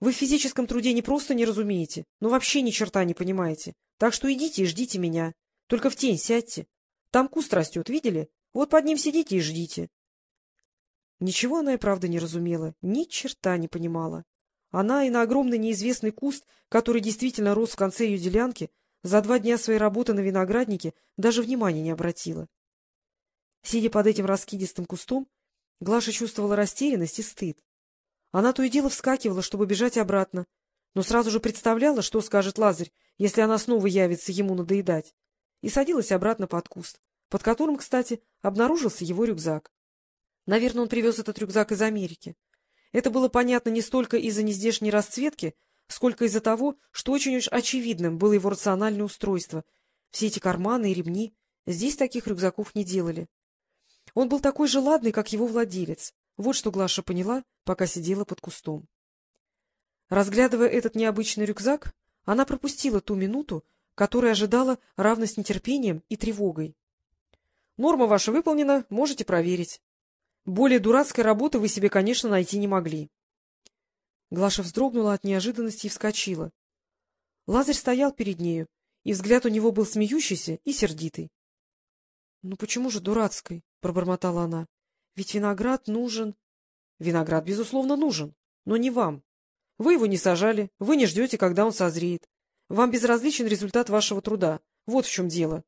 Вы в физическом труде не просто не разумеете, но вообще ни черта не понимаете. Так что идите и ждите меня. Только в тень сядьте. Там куст растет, видели? Вот под ним сидите и ждите. Ничего она и правда не разумела, ни черта не понимала. Она и на огромный неизвестный куст, который действительно рос в конце ее делянки, за два дня своей работы на винограднике даже внимания не обратила. Сидя под этим раскидистым кустом, Глаша чувствовала растерянность и стыд. Она то и дело вскакивала, чтобы бежать обратно, но сразу же представляла, что скажет Лазарь, если она снова явится ему надоедать, и садилась обратно под куст, под которым, кстати, обнаружился его рюкзак. Наверное, он привез этот рюкзак из Америки. Это было понятно не столько из-за нездешней расцветки, сколько из-за того, что очень уж очевидным было его рациональное устройство. Все эти карманы и ремни. Здесь таких рюкзаков не делали. Он был такой же ладный, как его владелец. Вот что Глаша поняла, пока сидела под кустом. Разглядывая этот необычный рюкзак, она пропустила ту минуту, которую ожидала равно с нетерпением и тревогой. — Норма ваша выполнена, можете проверить. Более дурацкой работы вы себе, конечно, найти не могли. Глаша вздрогнула от неожиданности и вскочила. Лазарь стоял перед нею, и взгляд у него был смеющийся и сердитый. — Ну почему же дурацкой? — пробормотала она. — Ведь виноград нужен... — Виноград, безусловно, нужен, но не вам. Вы его не сажали, вы не ждете, когда он созреет. Вам безразличен результат вашего труда. Вот в чем дело.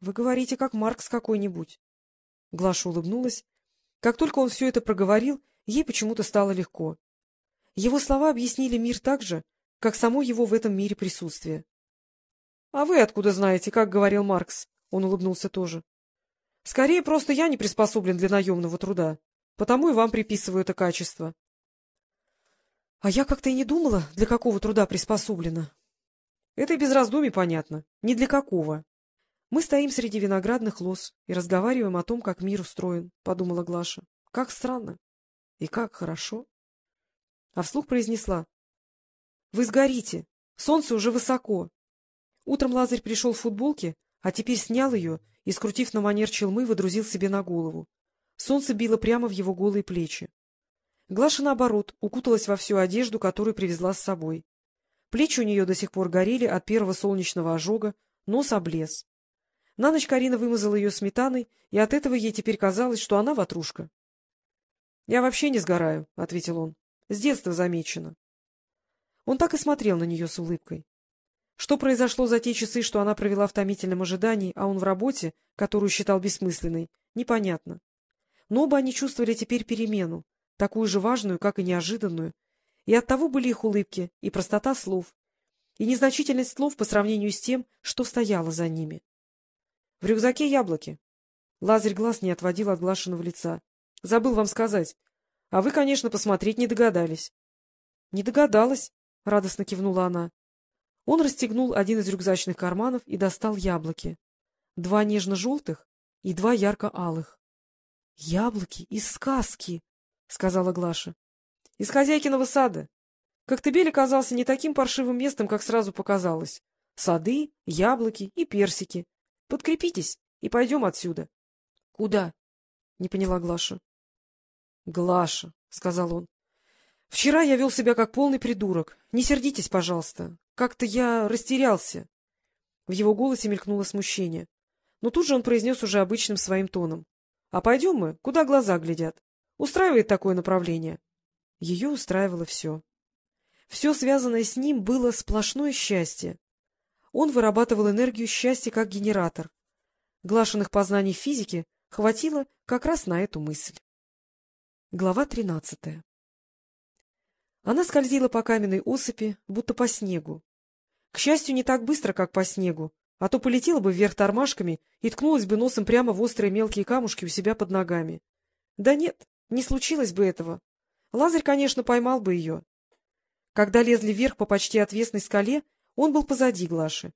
Вы говорите, как Маркс какой-нибудь. Глаша улыбнулась как только он все это проговорил, ей почему-то стало легко. Его слова объяснили мир так же, как само его в этом мире присутствие. — А вы откуда знаете, как говорил Маркс? — он улыбнулся тоже. — Скорее, просто я не приспособлен для наемного труда, потому и вам приписываю это качество. — А я как-то и не думала, для какого труда приспособлена. — Это и без раздумий понятно. Ни для какого. Мы стоим среди виноградных лоз и разговариваем о том, как мир устроен, — подумала Глаша. Как странно и как хорошо. А вслух произнесла. — Вы сгорите. Солнце уже высоко. Утром Лазарь пришел в футболке, а теперь снял ее и, скрутив на манер челмы, водрузил себе на голову. Солнце било прямо в его голые плечи. Глаша, наоборот, укуталась во всю одежду, которую привезла с собой. Плечи у нее до сих пор горели от первого солнечного ожога, нос облез. На ночь Карина вымазала ее сметаной, и от этого ей теперь казалось, что она ватрушка. — Я вообще не сгораю, — ответил он. — С детства замечено. Он так и смотрел на нее с улыбкой. Что произошло за те часы, что она провела в томительном ожидании, а он в работе, которую считал бессмысленной, непонятно. Но оба они чувствовали теперь перемену, такую же важную, как и неожиданную, и оттого были их улыбки, и простота слов, и незначительность слов по сравнению с тем, что стояло за ними. — В рюкзаке яблоки. Лазарь глаз не отводил от глашенного лица. — Забыл вам сказать. А вы, конечно, посмотреть не догадались. — Не догадалась, — радостно кивнула она. Он расстегнул один из рюкзачных карманов и достал яблоки. Два нежно-желтых и два ярко-алых. — Яблоки из сказки, — сказала Глаша. — Из хозяйкиного сада. Коктебель оказался не таким паршивым местом, как сразу показалось. Сады, яблоки и персики. Подкрепитесь и пойдем отсюда. — Куда? — не поняла Глаша. — Глаша, — сказал он. — Вчера я вел себя как полный придурок. Не сердитесь, пожалуйста. Как-то я растерялся. В его голосе мелькнуло смущение. Но тут же он произнес уже обычным своим тоном. — А пойдем мы, куда глаза глядят. Устраивает такое направление? Ее устраивало все. Все, связанное с ним, было сплошное счастье. Он вырабатывал энергию счастья как генератор. Глашенных познаний физики хватило как раз на эту мысль. Глава тринадцатая Она скользила по каменной осыпи, будто по снегу. К счастью, не так быстро, как по снегу, а то полетела бы вверх тормашками и ткнулась бы носом прямо в острые мелкие камушки у себя под ногами. Да нет, не случилось бы этого. Лазарь, конечно, поймал бы ее. Когда лезли вверх по почти отвесной скале, он был позади Глаши.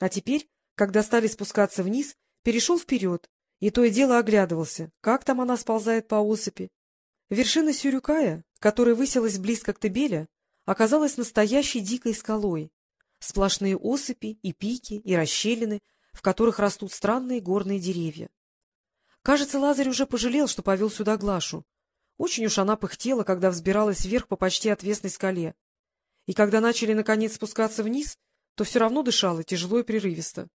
А теперь, когда стали спускаться вниз, перешел вперед и то и дело оглядывался, как там она сползает по осыпи. Вершина Сюрюкая, которая высилась близко к Тебеля, оказалась настоящей дикой скалой. Сплошные осыпи и пики и расщелины, в которых растут странные горные деревья. Кажется, Лазарь уже пожалел, что повел сюда Глашу. Очень уж она пыхтела, когда взбиралась вверх по почти отвесной скале. и когда начали, наконец, спускаться вниз, то все равно дышала тяжело и прерывисто.